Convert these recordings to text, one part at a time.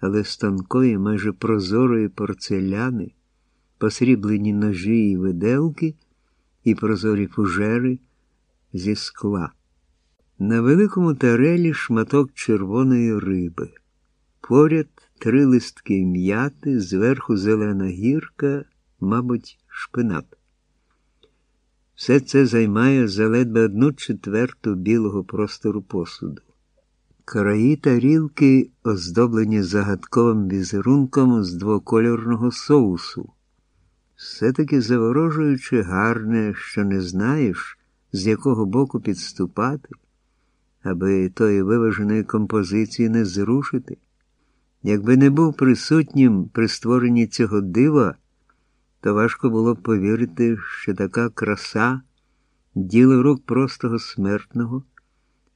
але з тонкої, майже прозорої порцеляни, посріблені ножі і виделки і прозорі фужери зі скла. На великому тарелі шматок червоної риби. Поряд три листки м'яти, зверху зелена гірка, мабуть, шпинат. Все це займає заледве одну четверту білого простору посуду. Краї тарілки оздоблені загадковим візерунком з двокольорного соусу. Все-таки заворожуючи гарне, що не знаєш, з якого боку підступати, аби тої виваженої композиції не зрушити. Якби не був присутнім при створенні цього дива, то важко було б повірити, що така краса діло рук простого смертного,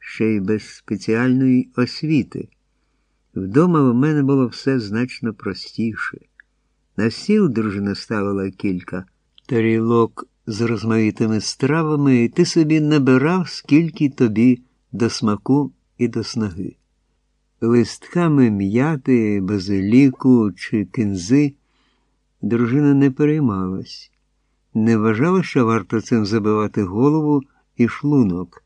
ще й без спеціальної освіти. Вдома в мене було все значно простіше. На стіл дружина ставила кілька тарілок з розмаїтими стравами, і ти собі набирав, скільки тобі до смаку і до снаги. Листками м'яти, базиліку чи кінзи дружина не переймалась, не вважала, що варто цим забивати голову і шлунок,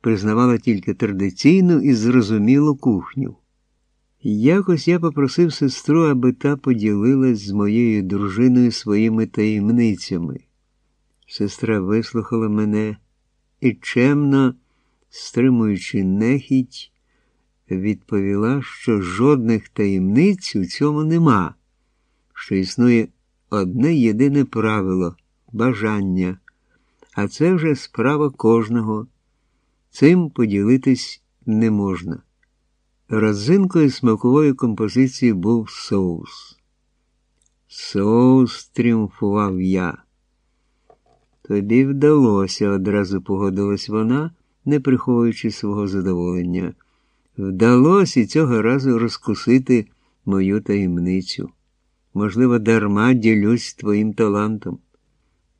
признавала тільки традиційну і зрозумілу кухню. Якось я попросив сестру, аби та поділилась з моєю дружиною своїми таємницями. Сестра вислухала мене і чемно, стримуючи нехідь, відповіла, що жодних таємниць у цьому нема, що існує одне єдине правило бажання, а це вже справа кожного. Цим поділитись не можна. Розинкою смакової композиції був соус. Соус тріумфував я. Тобі вдалося, одразу погодилась вона, не приховуючи свого задоволення. Вдалося цього разу розкусити мою таємницю. Можливо, дарма ділюсь твоїм талантом.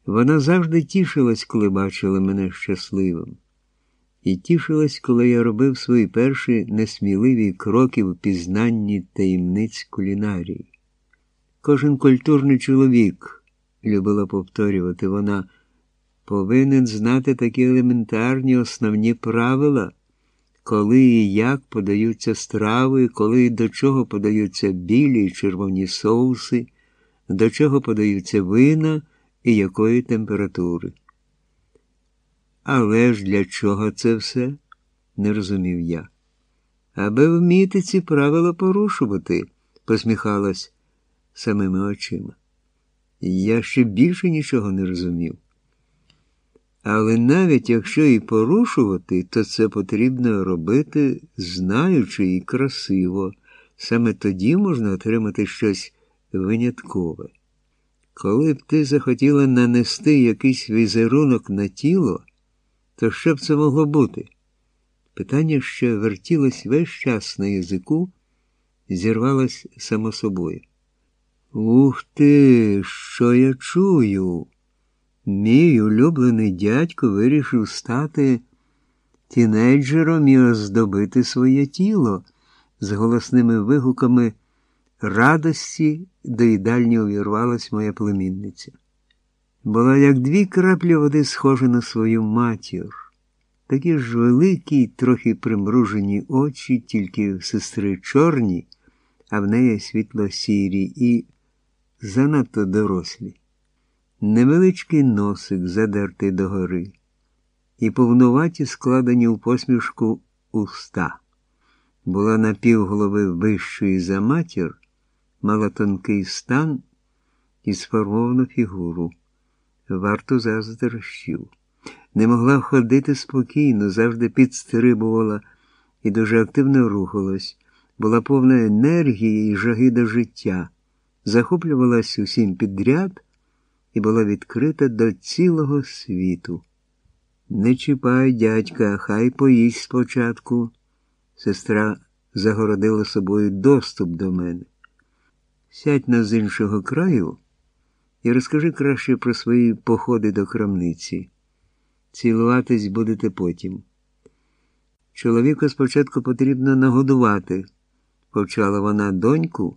Вона завжди тішилась, коли бачила мене щасливим і тішилась, коли я робив свої перші несміливі кроки в пізнанні таємниць кулінарії. Кожен культурний чоловік, любила повторювати вона, повинен знати такі елементарні основні правила, коли і як подаються страви, коли і до чого подаються білі і червоні соуси, до чого подаються вина і якої температури. Але ж для чого це все? не розумів я. Аби вміти ці правила порушувати, посміхалась самими очима. Я ще більше нічого не розумів. Але навіть якщо і порушувати, то це потрібно робити знаючи і красиво. Саме тоді можна отримати щось виняткове. Коли б ти захотіла нанести якийсь візерунок на тіло, то що б це могло бути? Питання, що вертілось весь час на язику, зірвалось само собою. Ух ти, що я чую? Мій улюблений дядько вирішив стати тінейджером і оздобити своє тіло з голосними вигуками радості до їдальні увірвалась моя племінниця була як дві краплі води схожа на свою матір. Такі ж великі, трохи примружені очі, тільки в сестри чорні, а в неї світло сірі і занадто дорослі. Невеличкий носик задертий догори, і повнуваті складені у посмішку уста. Була напівголови вищої за матір, мала тонкий стан і сформовану фігуру варту заздрощів. Не могла ходити спокійно, завжди підстрибувала і дуже активно рухалась, була повна енергії і жаги до життя, захоплювалась усім підряд і була відкрита до цілого світу. Не чіпай, дядька, хай поїсть спочатку. Сестра загородила собою доступ до мене. Сядь на з іншого краю і розкажи краще про свої походи до крамниці. Цілуватись будете потім. Чоловіка спочатку потрібно нагодувати, повчала вона доньку,